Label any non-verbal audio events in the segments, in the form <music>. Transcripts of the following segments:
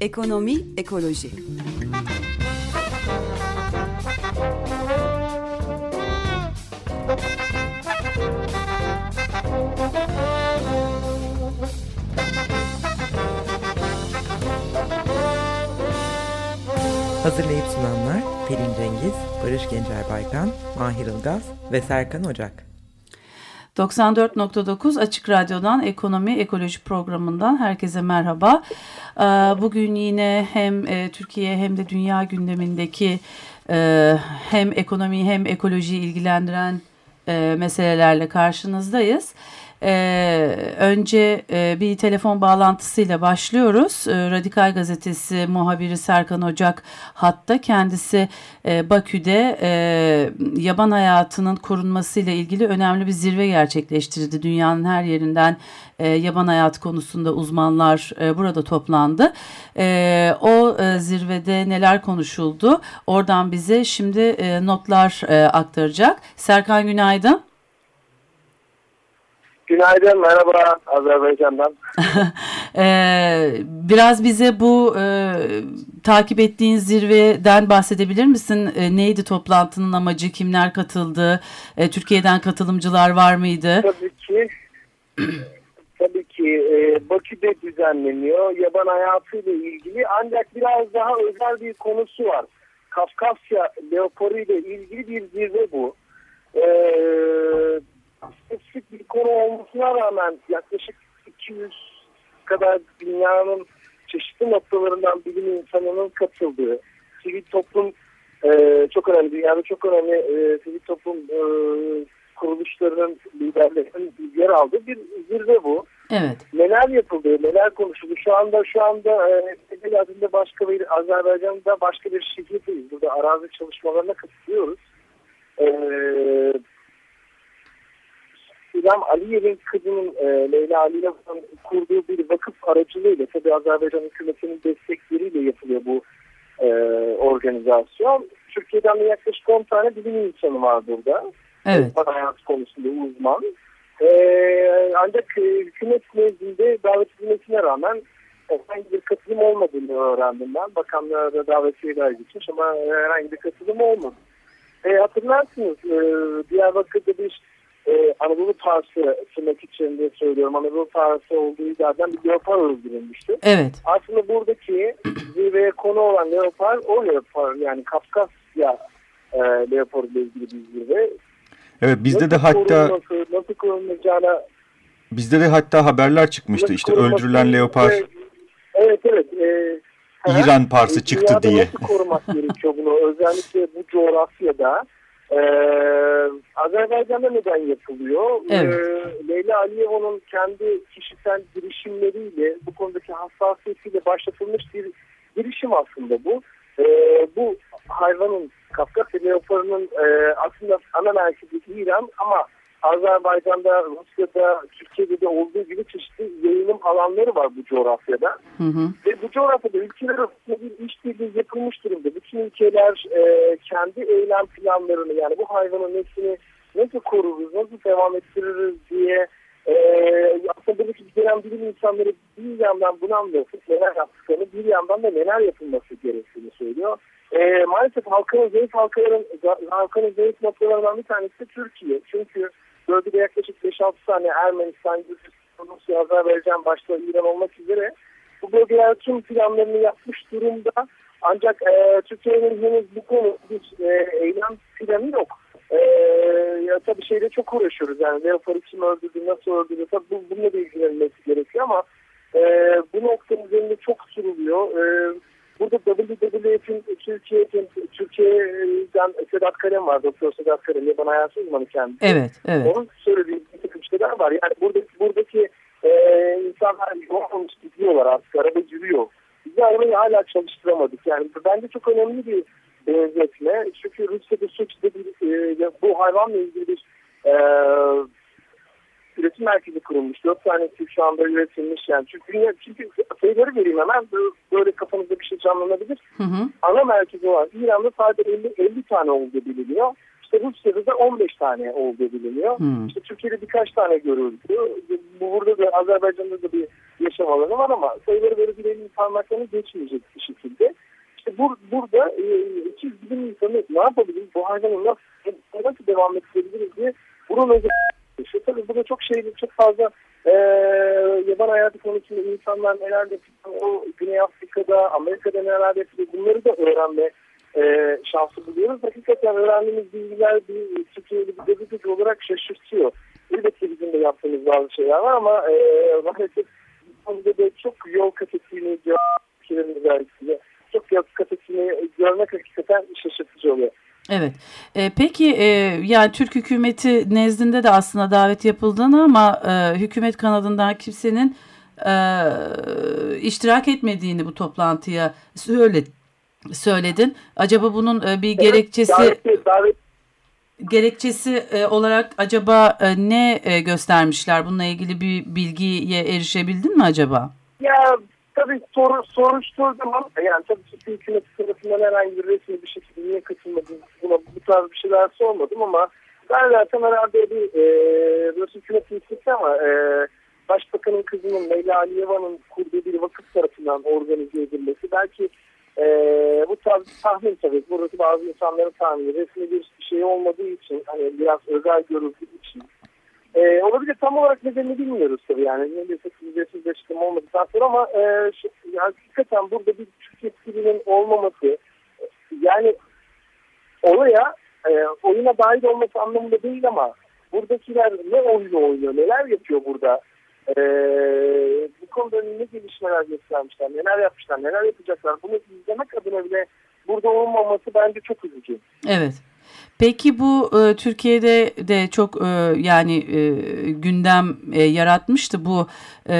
Ekonomi, ekoloji. Hazırlayıp sunanlar Pelin Cengiz, Barış Gencer Baykan, Mahir Ilgaz ve Serkan Ocak. 94.9 Açık Radyo'dan Ekonomi Ekoloji programından herkese merhaba. Ee, bugün yine hem e, Türkiye hem de dünya gündemindeki e, hem ekonomi hem ekolojiyi ilgilendiren e, meselelerle karşınızdayız. Ee, önce e, bir telefon bağlantısıyla başlıyoruz. Ee, Radikal Gazetesi muhabiri Serkan Ocak hatta kendisi e, Bakü'de e, yaban hayatının korunmasıyla ilgili önemli bir zirve gerçekleştirdi. Dünyanın her yerinden e, yaban hayatı konusunda uzmanlar e, burada toplandı. E, o e, zirvede neler konuşuldu? Oradan bize şimdi e, notlar e, aktaracak. Serkan günaydın. Günaydın, merhaba Azerbaycan'dan. <laughs> ee, biraz bize bu e, takip ettiğin zirveden bahsedebilir misin? E, neydi toplantının amacı, kimler katıldı, e, Türkiye'den katılımcılar var mıydı? Tabii ki, <clears throat> tabii ki e, Bakü'de düzenleniyor. Yaban hayatıyla ilgili ancak biraz daha özel bir konusu var. Kafkasya leoporu ile ilgili bir zirve bu. Eee spesifik bir konu olmasına rağmen yaklaşık 200 kadar dünyanın çeşitli noktalarından bilim insanının katıldığı, sivil toplum e, çok önemli, dünyada çok önemli e, sivil toplum e, kuruluşlarının liderlerinin yer aldığı bir zirve bu. Evet. Neler yapıldı, neler konuşuldu? Şu anda şu anda e, adında başka bir Azerbaycan'da başka bir şehirdeyiz. Burada arazi çalışmalarına katılıyoruz. Eee İlham Aliyev'in kızının e, Leyla Aliyev'in kurduğu bir vakıf aracılığıyla tabi Azerbaycan hükümetinin destekleriyle yapılıyor bu e, organizasyon. Türkiye'den de yaklaşık 10 tane bilim insanı var burada. Evet. Hayat konusunda uzman. E, ancak e, hükümet nezdinde davet edilmesine rağmen herhangi bir katılım olmadığını öğrendim ben. Bakanlığa da davetiyeler gitmiş ama herhangi bir katılım olmadı. E, hatırlarsınız e, Diyarbakır'da bir e, Anadolu Parsı tırnak içinde söylüyorum. Anadolu Parsı olduğu iddiadan bir leopar öldürülmüştü. Evet. Aslında buradaki <clears throat> zirveye konu olan leopar o leopar yani Kafkasya e, leopar ile ilgili bir zirve. Evet bizde de hatta nasıl korunacağına bizde de hatta haberler çıkmıştı işte öldürülen leopar. Evet evet. E, İran parsı çıktı diye. Nasıl korumak gerekiyor bunu özellikle bu coğrafyada ee, Azerbaycan'da neden yapılıyor? Evet. Ee, Leyla Aliyeva'nın kendi kişisel girişimleriyle bu konudaki hassasiyetiyle başlatılmış bir girişim aslında bu. Ee, bu hayvanın Kafkasya leoparının e, aslında ana merkezi İran ama Azerbaycan'da, Rusya'da, Türkiye'de de olduğu gibi çeşitli yayınım alanları var bu coğrafyada. Hı hı. Ve bu coğrafyada ülkeler arasında bir işbirliği yapılmış durumda. Bütün ülkeler e, kendi eylem planlarını yani bu hayvanın neslini nasıl koruruz, nasıl devam ettiririz diye e, aslında buradaki gelen bilim insanları bir yandan bunu anlatıp neler yaptıklarını bir yandan da neler yapılması gerektiğini söylüyor. E, maalesef halkının zayıf halkaların, halkının zayıf noktalarından bir tanesi Türkiye. Çünkü bölgede yaklaşık 5-6 tane Ermenistan, Gürcistan, Rusya, Azerbaycan başta İran olmak üzere bu bölgeler tüm planlarını yapmış durumda. Ancak e, Türkiye'nin henüz bu konu bir e, eylem planı yok. E, ya tabii şeyde çok uğraşıyoruz yani Leopard'ı kim öldürdü, nasıl öldürdü tabii bu, bununla da ilgilenilmesi gerekiyor ama e, bu noktanın üzerinde çok sürülüyor. E, Burada WWF'in Türkiye, Türkiye'den Sedat Kalem var. Doktor Sedat Kalem. Yaban hayatı uzmanı kendisi. Evet, evet. Onun söylediği bir takım şeyler var. Yani buradaki, buradaki e, insanlar yoğunmuş gidiyorlar artık. Araba yürüyor. Biz arabayı hala çalıştıramadık. Yani bence çok önemli bir benzetme. Çünkü Rusya'da Soçi'de bir, e, bu hayvanla ilgili bir e, üretim merkezi kurulmuş. Dört tanesi şu anda üretilmiş yani. Çünkü, dünya, çünkü sayıları vereyim hemen böyle kafanızda bir şey canlanabilir. Hı hı. Ana merkezi var. İran'da sadece 50, 50 tane olduğu biliniyor. İşte Rusya'da da 15 tane olduğu biliniyor. Hmm. İşte Türkiye'de birkaç tane görüldü. Bu burada da Azerbaycan'da da bir yaşam alanı var ama sayıları böyle bir parmaklarını geçmeyecek bir şekilde. İşte bur, burada e, 200 bilim insanı ne yapabiliriz? Bu hayvanı nasıl, nasıl devam ettirebiliriz diye bunun işte tabii burada çok şey çok fazla e, yaban hayatı konusunda insanlar neler yapıyor, o Güney Afrika'da, Amerika'da neler yapıyor bunları da öğrenme e, şansı buluyoruz. Hakikaten öğrendiğimiz bilgiler bir Türkiye'li bir gazeteci olarak şaşırtıyor. Elbette bizim de yaptığımız bazı şeyler var ama e, maalesef konuda da çok yol kat ettiğini çok yol kat ettiğini görmek hakikaten şaşırtıcı oluyor. Evet. E, peki e, yani Türk hükümeti nezdinde de aslında davet yapıldığını ama e, hükümet kanadından kimsenin e, iştirak etmediğini bu toplantıya söyle, söyledin. Acaba bunun e, bir gerekçesi davet, davet, gerekçesi e, olarak acaba e, ne e, göstermişler? Bununla ilgili bir bilgiye erişebildin mi acaba? Ya tabii soru, soruşturduğum ama yani tabii Türkiye hükümeti tarafından herhangi bir resmi bir şekilde niye katılmadım buna bu tarz bir şeyler sormadım ama ben zaten herhalde bir e, Rus hükümeti istikli ama e, Başbakanın kızının Leyla Aliyeva'nın kurduğu bir vakıf tarafından organize edilmesi belki e, bu tarz tahmin tabii. Buradaki bazı insanların tahmini resmi bir şey olmadığı için hani biraz özel görüldüğü ee, olabilir tam olarak nedenini bilmiyoruz tabii yani. Ne desek ücretsiz açıklama olmadıktan sonra ama e, şu, yani hakikaten burada bir Türk yetkilinin olmaması yani olaya e, oyuna dahil olması anlamında değil ama buradakiler ne oyunu oynuyor, neler yapıyor burada e, bu konuda ne gelişmeler göstermişler, neler yapmışlar, neler yapacaklar bunu izlemek adına bile burada olmaması bence çok üzücü. Evet. Peki bu e, Türkiye'de de çok e, yani e, gündem e, yaratmıştı bu e,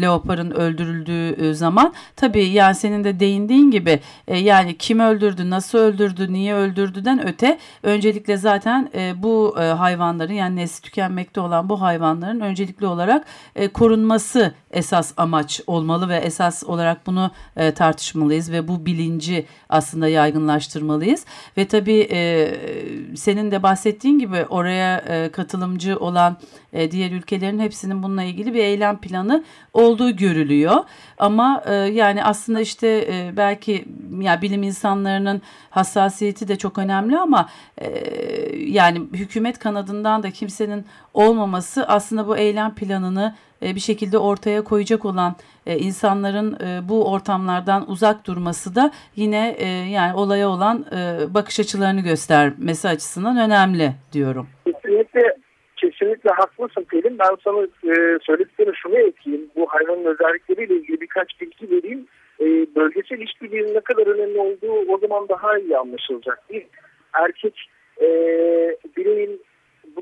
leoparın öldürüldüğü e, zaman. Tabii yani senin de değindiğin gibi e, yani kim öldürdü, nasıl öldürdü, niye öldürdüden öte öncelikle zaten e, bu e, hayvanların yani nesli tükenmekte olan bu hayvanların öncelikli olarak e, korunması esas amaç olmalı ve esas olarak bunu e, tartışmalıyız ve bu bilinci aslında yaygınlaştırmalıyız. Ve tabii e, senin de bahsettiğin gibi oraya e, katılımcı olan e, diğer ülkelerin hepsinin bununla ilgili bir eylem planı olduğu görülüyor. Ama e, yani aslında işte e, belki ya bilim insanlarının hassasiyeti de çok önemli ama e, yani hükümet kanadından da kimsenin olmaması aslında bu eylem planını e, bir şekilde ortaya koyacak olan e, insanların e, bu ortamlardan uzak durması da yine e, yani olaya olan e, bakış açılarını göstermesi açısından önemli diyorum. Kesinlikle kesinlikle haklısın Pelin. Ben sana e, şunu ekleyeyim. Bu hayvanın özellikleriyle ilgili birkaç bilgi vereyim. E, bölgesel işbirliğinin ne kadar önemli olduğu o zaman daha iyi anlaşılacak. Bir erkek e, bireyin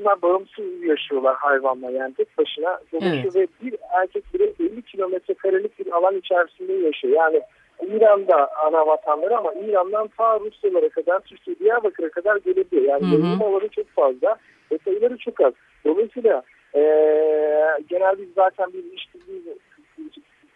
bunlar bağımsız yaşıyorlar hayvanla yani tek başına evet. ve bir erkek birey 50 kilometre karelik bir alan içerisinde yaşıyor. Yani İran'da ana vatanları ama İran'dan ta Rusyalara kadar Türkiye Diyarbakır'a kadar gelebiliyor. Yani yayılma alanı çok fazla ve sayıları çok az. Dolayısıyla e, genel biz zaten bir işbirliği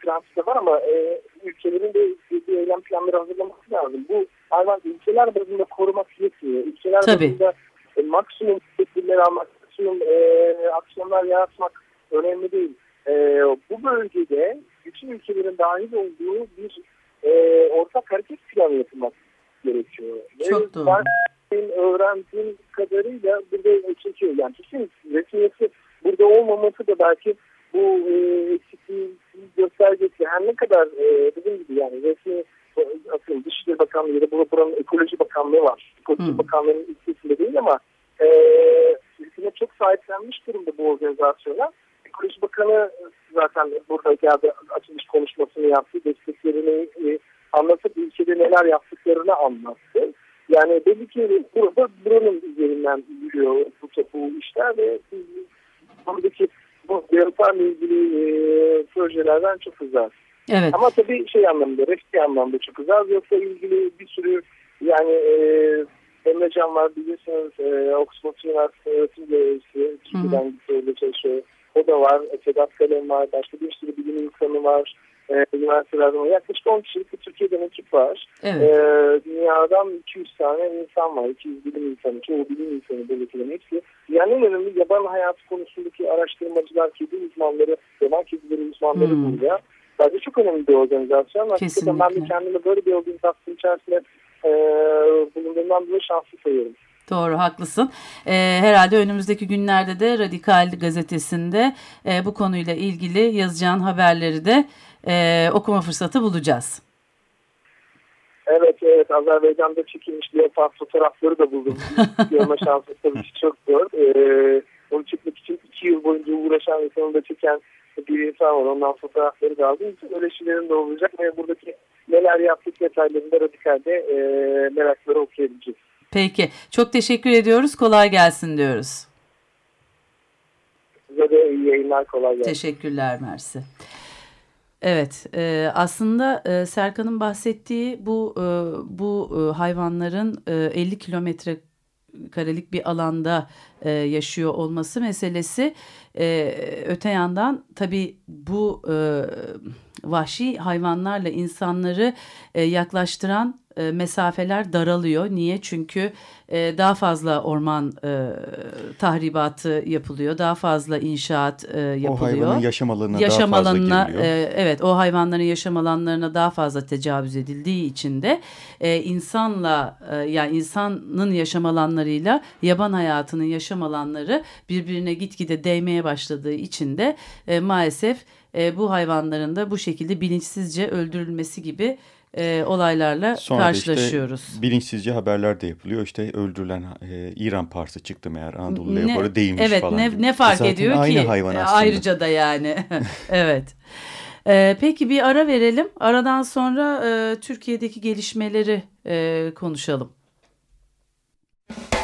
prensibi var ama e, ülkelerin de bir eylem planları hazırlaması lazım. Bu hayvan ülkeler bazında korumak yetmiyor. Ülkeler Tabii. bazında e, maksimum tedbirler almak, maksimum e, aksiyonlar yaratmak önemli değil. E, bu bölgede bütün ülkelerin dahil olduğu bir e, ortak hareket planı yapılmak gerekiyor. Çok doğru. Ben öğrendiğim kadarıyla burada çekiyor. Yani kesin resmiyeti burada olmaması da belki bu e, eksikliği göstergesi. Her ne kadar e, dediğim gibi yani resmi atıyorum Dışişleri Bakanlığı ya da buranın Ekoloji Bakanlığı var. Ekoloji hmm. Bakanlığı'nın ilkesinde değil ama e, hükümet çok sahiplenmiş durumda bu organizasyona. Ekoloji Bakanı zaten burada geldi açılış konuşmasını yaptı. Desteklerini e, anlatıp ülkede neler yaptıklarını anlattı. Yani belli ki burada buranın üzerinden yürüyor bu, bu işler ve buradaki bu yarılarla ilgili e, projelerden çok uzak. Evet. Ama tabii şey anlamda, resmi anlamda çok uzak. Yoksa ilgili bir sürü yani e, Emre Can var biliyorsunuz e, Oxford Üniversitesi öğretim görevlisi Türkiye'den gitti çalışıyor. O da var. Sedat Kalem var. Başka bir sürü bilim insanı var. e, üniversitelerden yaklaşık 10 kişilik bir Türkiye'den ekip var. Evet. E, dünyadan 200 tane insan var. 200 bilim insanı, çoğu bilim insanı buradakilerin hepsi. Yani en önemli yaban hayatı konusundaki araştırmacılar, kedi uzmanları, yaban kedileri uzmanları Hmm. burada. Bence çok önemli bir organizasyon. Hakikaten Kesinlikle. ben de kendimi böyle bir organizasyon içerisinde e, bulunduğumdan dolayı şanslı sayıyorum. Doğru haklısın. Ee, herhalde önümüzdeki günlerde de Radikal gazetesinde e, bu konuyla ilgili yazacağın haberleri de e, okuma fırsatı bulacağız. Evet evet Azerbaycan'da çekilmiş leopar fotoğrafları da buldum. <laughs> Görme şansı tabii ki çok zor. Ee, onu çekmek için iki yıl boyunca uğraşan ve sonunda çeken bir insan var. Ondan fotoğrafları da aldım. Öyle şeylerin de olacak ve buradaki neler yaptık detaylarını da radikalde e, merakları okuyabileceğiz. Peki. Çok teşekkür ediyoruz. Kolay gelsin diyoruz. Size de iyi yayınlar kolay gelsin. Teşekkürler Mersi. Evet, e, aslında e, Serkan'ın bahsettiği bu e, bu e, hayvanların e, 50 kilometre karelik bir alanda e, yaşıyor olması meselesi. E, öte yandan tabii bu e, vahşi hayvanlarla insanları e, yaklaştıran e, mesafeler daralıyor. Niye? Çünkü e, daha fazla orman e, tahribatı yapılıyor, daha fazla inşaat e, yapılıyor. O hayvanın yaşam alanına yaşam daha fazla alanına giriliyor. e, evet o hayvanların yaşam alanlarına daha fazla tecavüz edildiği için de e, insanla e, yani insanın yaşam alanlarıyla yaban hayatının yaşam alanları birbirine gitgide değmeye başladığı için de e, maalesef e, bu hayvanların da bu şekilde bilinçsizce öldürülmesi gibi e, olaylarla Sonra karşılaşıyoruz. işte bilinçsizce haberler de yapılıyor. İşte öldürülen e, İran parsı çıktı meğer Anadolu Ne- leoparı değilmiş evet, falan. ne, gibi. ne fark Zaten ediyor aynı ki? hayvan E, aslında. Ayrıca da yani. <laughs> evet. E, peki bir ara verelim. Aradan sonra e, Türkiye'deki gelişmeleri e, konuşalım. This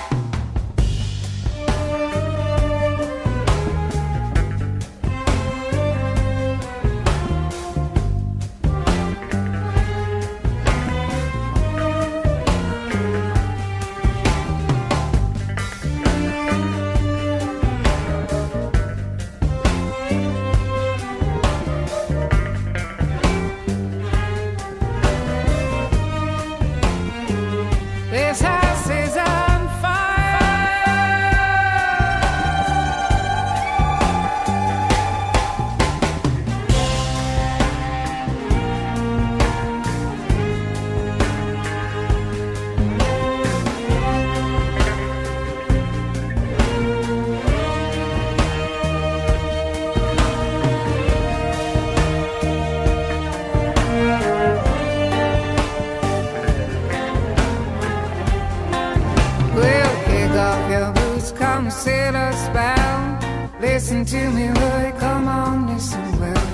come sail us bound. Listen to me, Roy, come on, listen well.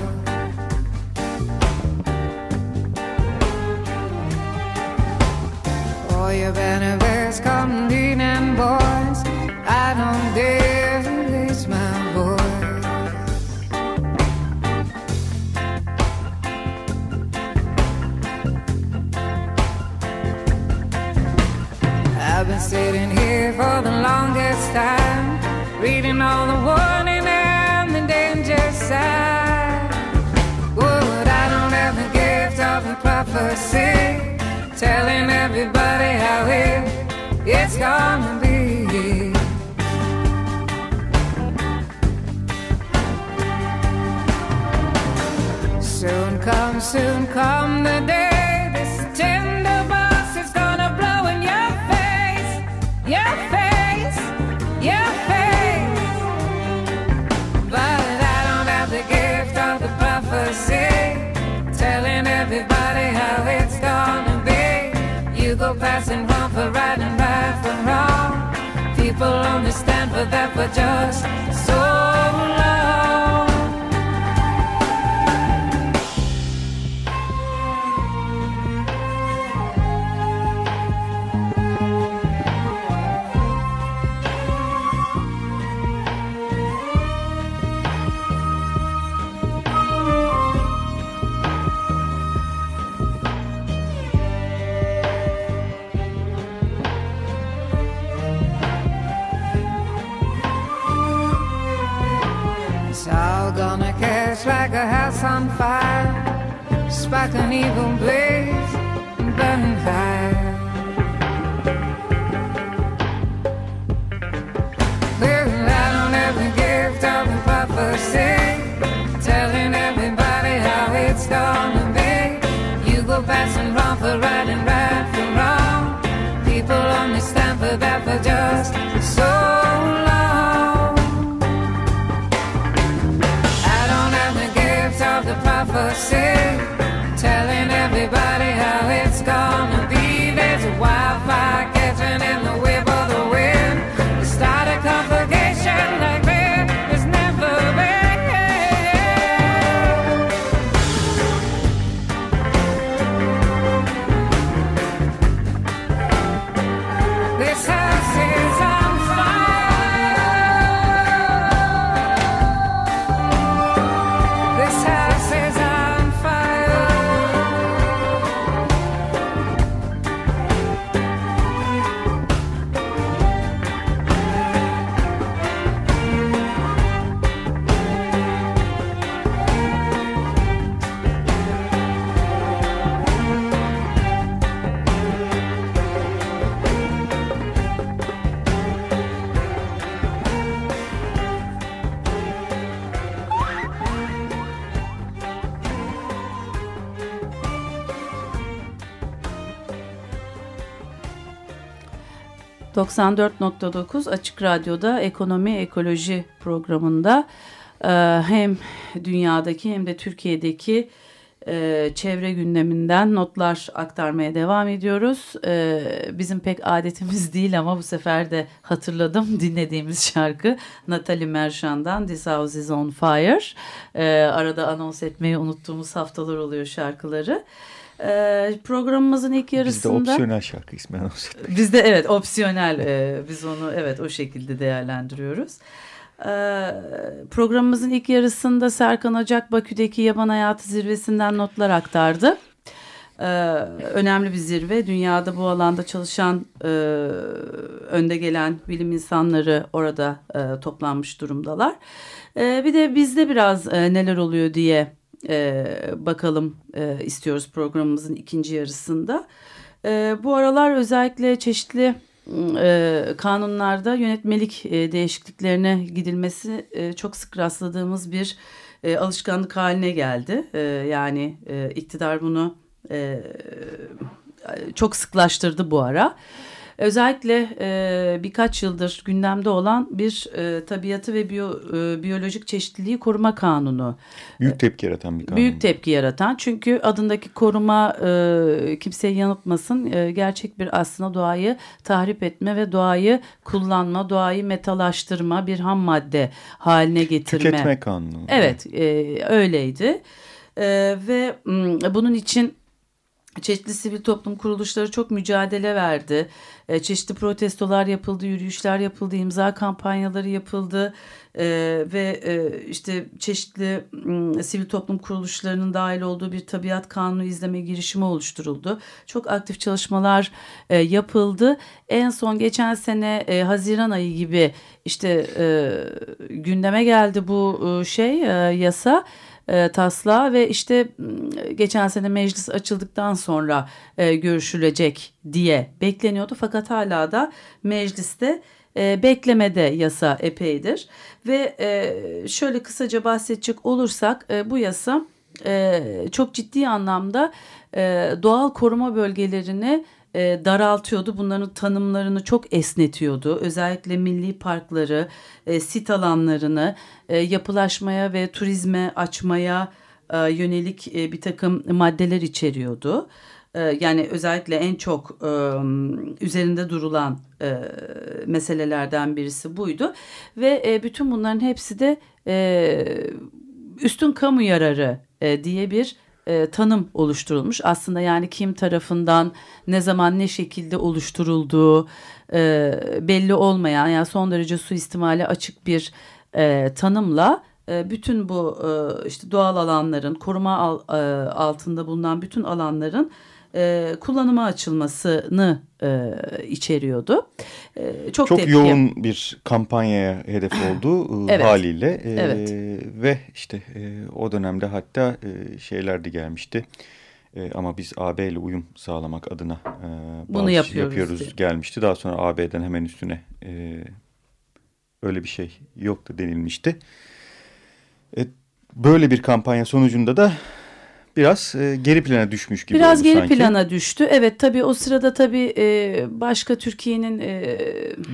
All your banner time, reading all the warning and the danger signs. Would I don't have the gift of prophecy, telling everybody how it it's gonna be. Soon come, soon come the day People only stand for that for just on fire. spark an evil blaze burning high. você. ...94.9 Açık Radyo'da Ekonomi Ekoloji programında e, hem dünyadaki hem de Türkiye'deki e, çevre gündeminden notlar aktarmaya devam ediyoruz. E, bizim pek adetimiz <laughs> değil ama bu sefer de hatırladım <laughs> dinlediğimiz şarkı Natalie Merchant'dan This House is on Fire. Arada anons etmeyi unuttuğumuz haftalar oluyor şarkıları. E, programımızın ilk Bizde yarısında... opsiyonel şarkı ismi anons etmek. Bizde evet opsiyonel e, biz onu evet o şekilde değerlendiriyoruz. E, programımızın ilk yarısında Serkan Ocak Bakü'deki yaban hayatı zirvesinden notlar aktardı. E, önemli bir zirve. Dünyada bu alanda çalışan e, önde gelen bilim insanları orada e, toplanmış durumdalar. E, bir de bizde biraz e, neler oluyor diye e, bakalım e, istiyoruz programımızın ikinci yarısında. E, bu aralar özellikle çeşitli e, kanunlarda yönetmelik e, değişikliklerine gidilmesi e, çok sık rastladığımız bir e, alışkanlık haline geldi. E, yani e, iktidar bunu e, çok sıklaştırdı bu ara. Özellikle e, birkaç yıldır gündemde olan bir e, tabiatı ve biyo, e, biyolojik çeşitliliği koruma kanunu. Büyük tepki yaratan bir kanun. Büyük tepki yaratan çünkü adındaki koruma e, kimseyi yanıltmasın e, gerçek bir aslında doğayı tahrip etme ve doğayı kullanma, doğayı metalaştırma bir ham madde haline getirme. Tüketme kanunu. Evet e, öyleydi e, ve bunun için çeşitli sivil toplum kuruluşları çok mücadele verdi. E, çeşitli protestolar yapıldı, yürüyüşler yapıldı, imza kampanyaları yapıldı e, ve e, işte çeşitli m, sivil toplum kuruluşlarının dahil olduğu bir tabiat kanunu izleme girişimi oluşturuldu. Çok aktif çalışmalar e, yapıldı. En son geçen sene e, Haziran ayı gibi işte e, gündeme geldi bu e, şey e, yasa e, taslağı ve işte m, geçen sene meclis açıldıktan sonra e, görüşülecek diye bekleniyordu. Fakat hala da mecliste e, beklemede yasa epeydir ve e, şöyle kısaca bahsedecek olursak e, bu yasa e, çok ciddi anlamda e, doğal koruma bölgelerini e, daraltıyordu. Bunların tanımlarını çok esnetiyordu. Özellikle milli parkları, e, sit alanlarını e, yapılaşmaya ve turizme açmaya e, yönelik e, bir takım maddeler içeriyordu. E, yani özellikle en çok e, üzerinde durulan e, meselelerden birisi buydu. Ve e, bütün bunların hepsi de e, üstün kamu yararı e, diye bir e, tanım oluşturulmuş. Aslında yani kim tarafından ne zaman ne şekilde oluşturulduğu e, belli olmayan yani son derece suistimale açık bir e, tanımla e, bütün bu e, işte doğal alanların koruma al, e, altında bulunan bütün alanların e, kullanıma açılmasını e, içeriyordu. E, çok Çok tepki. yoğun bir kampanyaya hedef oldu e, Evet. haliyle E, Evet. ve işte e, o dönemde hatta e, şeyler de gelmişti. E, ama biz AB ile uyum sağlamak adına e, Bunu yapıyoruz diye. gelmişti. Daha sonra AB'den hemen üstüne e, öyle bir şey yoktu denilmişti. E, böyle bir kampanya sonucunda da biraz e, geri plana düşmüş gibi Biraz geri sanki. plana düştü. Evet tabii o sırada tabii e, başka Türkiye'nin e,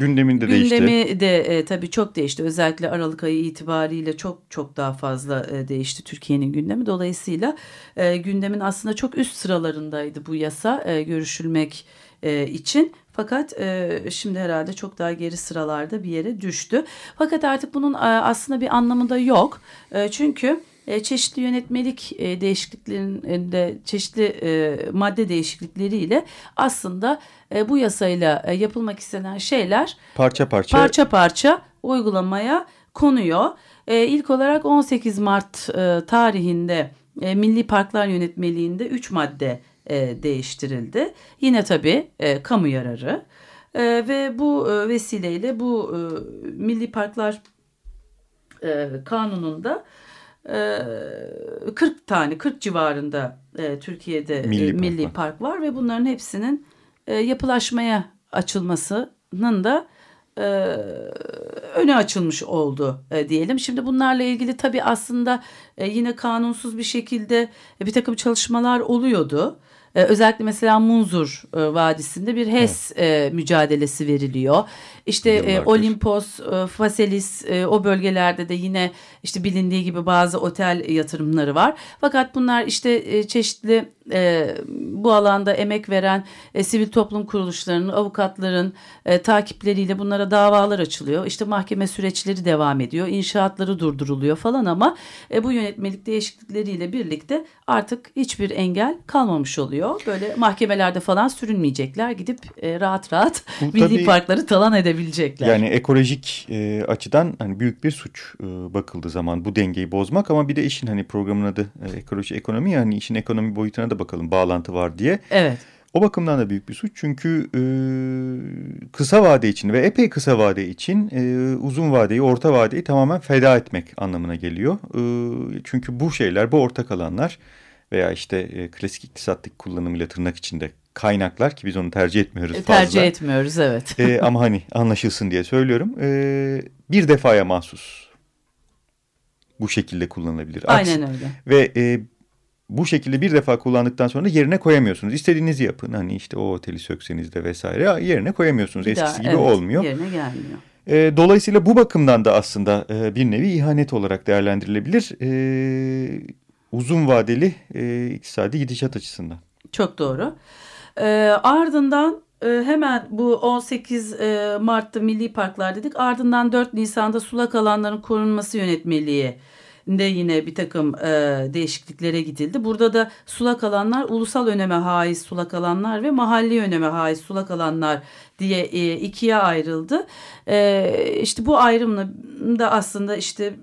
Gündeminde değişti. gündemi de e, tabii çok değişti. Özellikle Aralık ayı itibariyle çok çok daha fazla e, değişti Türkiye'nin gündemi. Dolayısıyla e, gündemin aslında çok üst sıralarındaydı bu yasa e, görüşülmek e, için. Fakat e, şimdi herhalde çok daha geri sıralarda bir yere düştü. Fakat artık bunun e, aslında bir anlamı da yok. E, çünkü e, çeşitli yönetmelik e, değişikliklerinde çeşitli e, madde değişiklikleriyle aslında e, bu yasayla e, yapılmak istenen şeyler Parça parça. parça parça uygulamaya konuyor. E, ilk olarak 18 Mart e, tarihinde e, Milli Parklar Yönetmeliğinde 3 madde e, değiştirildi. Yine tabii e, kamu yararı E, ve bu e, vesileyle bu e, Milli Parklar e, Kanunu'nda e, 40 tane 40 civarında e, Türkiye'de Milli milli, park milli var. park var ve bunların hepsinin e, yapılaşmaya açılmasının da e, önü açılmış oldu e, diyelim. Şimdi bunlarla ilgili tabii aslında e, yine kanunsuz bir şekilde e, bir takım çalışmalar oluyordu. E, özellikle mesela Munzur e, Vadisi'nde bir HES e, mücadelesi veriliyor. İşte e, Yıllardır. Olimpos, e, Faselis e, o bölgelerde de yine işte bilindiği gibi bazı otel yatırımları var. Fakat bunlar işte e, çeşitli e, bu alanda emek veren e, sivil toplum kuruluşlarının, avukatların e, takipleriyle bunlara davalar açılıyor. İşte mahkeme süreçleri devam ediyor, inşaatları durduruluyor falan ama e, bu yönetmelik değişiklikleriyle birlikte artık hiçbir engel kalmamış oluyor. Böyle mahkemelerde falan sürünmeyecekler, gidip e, rahat rahat Bu milli tabii- parkları talan edebilecekler. Yani ekolojik e, açıdan hani büyük bir suç e, bakıldığı zaman bu dengeyi bozmak ama bir de işin hani programın adı e, ekoloji ekonomi yani işin ekonomi boyutuna da bakalım bağlantı var diye. Evet. O bakımdan da büyük bir suç çünkü e, kısa vade için ve epey kısa vade için e, uzun vadeyi orta vadeyi tamamen feda etmek anlamına geliyor. E, çünkü bu şeyler bu ortak alanlar veya işte e, klasik iktisattaki kullanımıyla tırnak içinde kaynaklar ki biz onu tercih etmiyoruz E, fazla. Tercih etmiyoruz evet. E, ama hani anlaşılsın diye söylüyorum. E, bir defaya mahsus. Bu şekilde kullanılabilir. Aynen öyle. Ve e, bu şekilde bir defa kullandıktan sonra yerine koyamıyorsunuz. İstediğinizi yapın. Hani işte o oteli sökseniz de vesaire yerine koyamıyorsunuz. Bir Eskisi daha, gibi evet, olmuyor. Yerine gelmiyor. E, dolayısıyla bu bakımdan da aslında e, bir nevi ihanet olarak değerlendirilebilir. E, uzun vadeli e, iktisadi gidişat açısından. Çok doğru. Ee, ardından e, hemen bu 18 e, Mart'ta Milli Parklar dedik. Ardından 4 Nisan'da sulak alanların korunması yönetmeliği de yine bir takım e, değişikliklere gidildi. Burada da sulak alanlar ulusal öneme haiz sulak alanlar ve mahalli öneme haiz sulak alanlar diye e, ikiye ayrıldı. E, işte bu ayrımla da aslında işte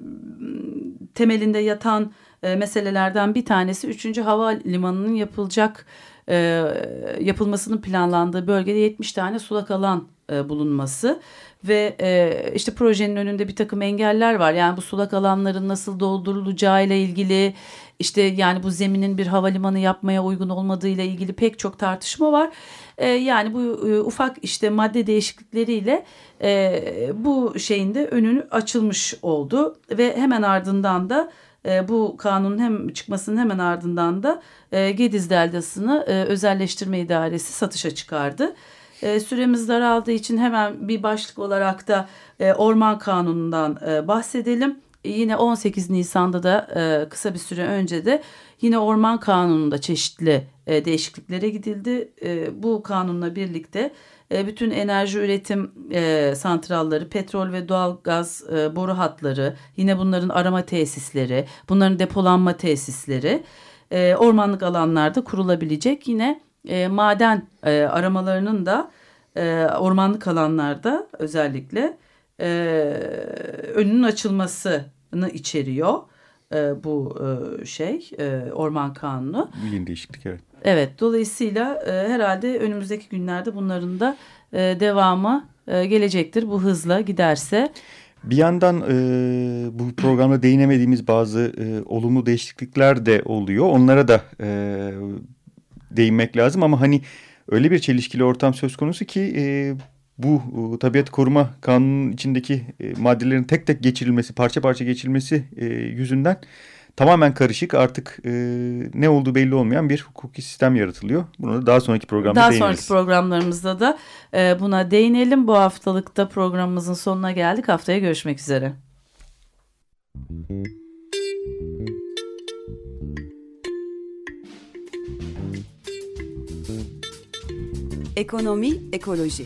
temelinde yatan e, meselelerden bir tanesi 3. Havalimanı'nın yapılacak e, yapılmasının planlandığı bölgede 70 tane sulak alan e, bulunması ve e, işte projenin önünde bir takım engeller var. Yani bu sulak alanların nasıl doldurulacağı ile ilgili işte yani bu zeminin bir havalimanı yapmaya uygun olmadığı ile ilgili pek çok tartışma var. E, yani bu e, ufak işte madde değişiklikleriyle e, bu şeyin de önünü açılmış oldu ve hemen ardından da e, bu kanunun hem çıkmasının hemen ardından da e, Gediz Deldası'nı e, özelleştirme idaresi satışa çıkardı. E, süremiz daraldığı için hemen bir başlık olarak da e, Orman Kanunu'ndan e, bahsedelim. E, yine 18 Nisan'da da e, kısa bir süre önce de yine Orman Kanunu'nda çeşitli e, değişikliklere gidildi. Bu kanunla birlikte e, bütün enerji üretim e, santralları, petrol ve doğal gaz e, boru hatları, yine bunların arama tesisleri, bunların depolanma tesisleri e, ormanlık alanlarda kurulabilecek. Yine maden aramalarının da ormanlık alanlarda özellikle önünün açılmasını içeriyor e, bu e, şey e, orman kanunu. Yeni değişiklik evet. Evet dolayısıyla e, herhalde önümüzdeki günlerde bunların da e, devamı e, gelecektir bu hızla giderse. Bir yandan e, bu programda değinemediğimiz bazı e, olumlu değişiklikler de oluyor. Onlara da e, değinmek lazım ama hani öyle bir çelişkili ortam söz konusu ki e, bu e, tabiat koruma kanunun içindeki e, maddelerin tek tek geçirilmesi, parça parça geçirilmesi e, yüzünden tamamen karışık artık e, ne olduğu belli olmayan bir hukuki sistem yaratılıyor. Bunu da daha sonraki programda Daha değiniriz. sonraki programlarımızda da e, buna değinelim. Bu haftalıkta programımızın sonuna geldik. Haftaya görüşmek üzere. Ekonomi, ekoloji.